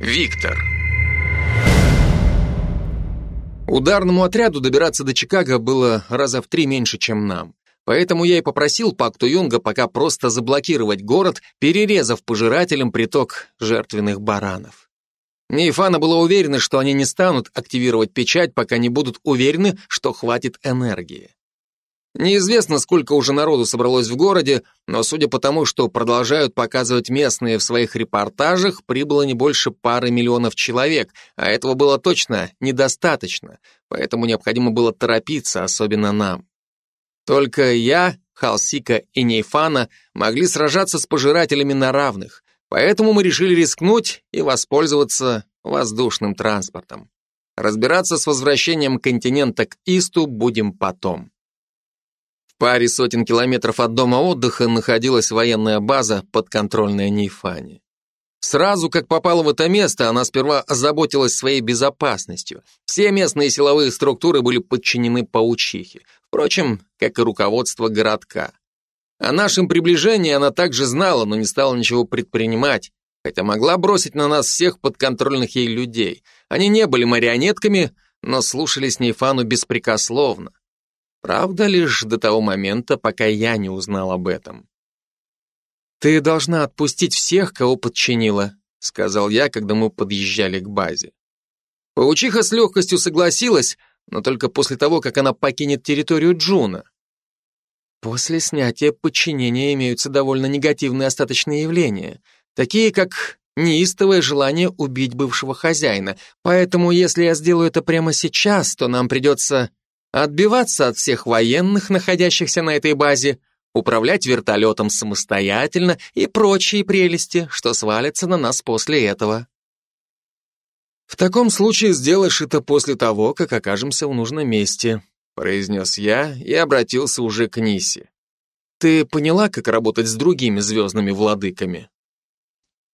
Виктор. Ударному отряду добираться до Чикаго было раза в три меньше, чем нам. Поэтому я и попросил Пакту Юнга пока просто заблокировать город, перерезав пожирателям приток жертвенных баранов. Нейфана была уверена, что они не станут активировать печать, пока не будут уверены, что хватит энергии. Неизвестно, сколько уже народу собралось в городе, но судя по тому, что продолжают показывать местные в своих репортажах, прибыло не больше пары миллионов человек, а этого было точно недостаточно, поэтому необходимо было торопиться, особенно нам. Только я, Халсика и Нейфана могли сражаться с пожирателями на равных, поэтому мы решили рискнуть и воспользоваться воздушным транспортом. Разбираться с возвращением континента к Исту будем потом паре сотен километров от дома отдыха находилась военная база, подконтрольная Нейфане. Сразу, как попала в это место, она сперва озаботилась своей безопасностью. Все местные силовые структуры были подчинены паучихе. Впрочем, как и руководство городка. О нашем приближении она также знала, но не стала ничего предпринимать, хотя могла бросить на нас всех подконтрольных ей людей. Они не были марионетками, но слушались Нейфану беспрекословно. Правда, лишь до того момента, пока я не узнал об этом. «Ты должна отпустить всех, кого подчинила», сказал я, когда мы подъезжали к базе. Паучиха с легкостью согласилась, но только после того, как она покинет территорию Джуна. После снятия подчинения имеются довольно негативные остаточные явления, такие как неистовое желание убить бывшего хозяина. Поэтому, если я сделаю это прямо сейчас, то нам придется отбиваться от всех военных, находящихся на этой базе, управлять вертолетом самостоятельно и прочие прелести, что свалятся на нас после этого. В таком случае сделаешь это после того, как окажемся в нужном месте, произнес я и обратился уже к Нисе. Ты поняла, как работать с другими звездными владыками?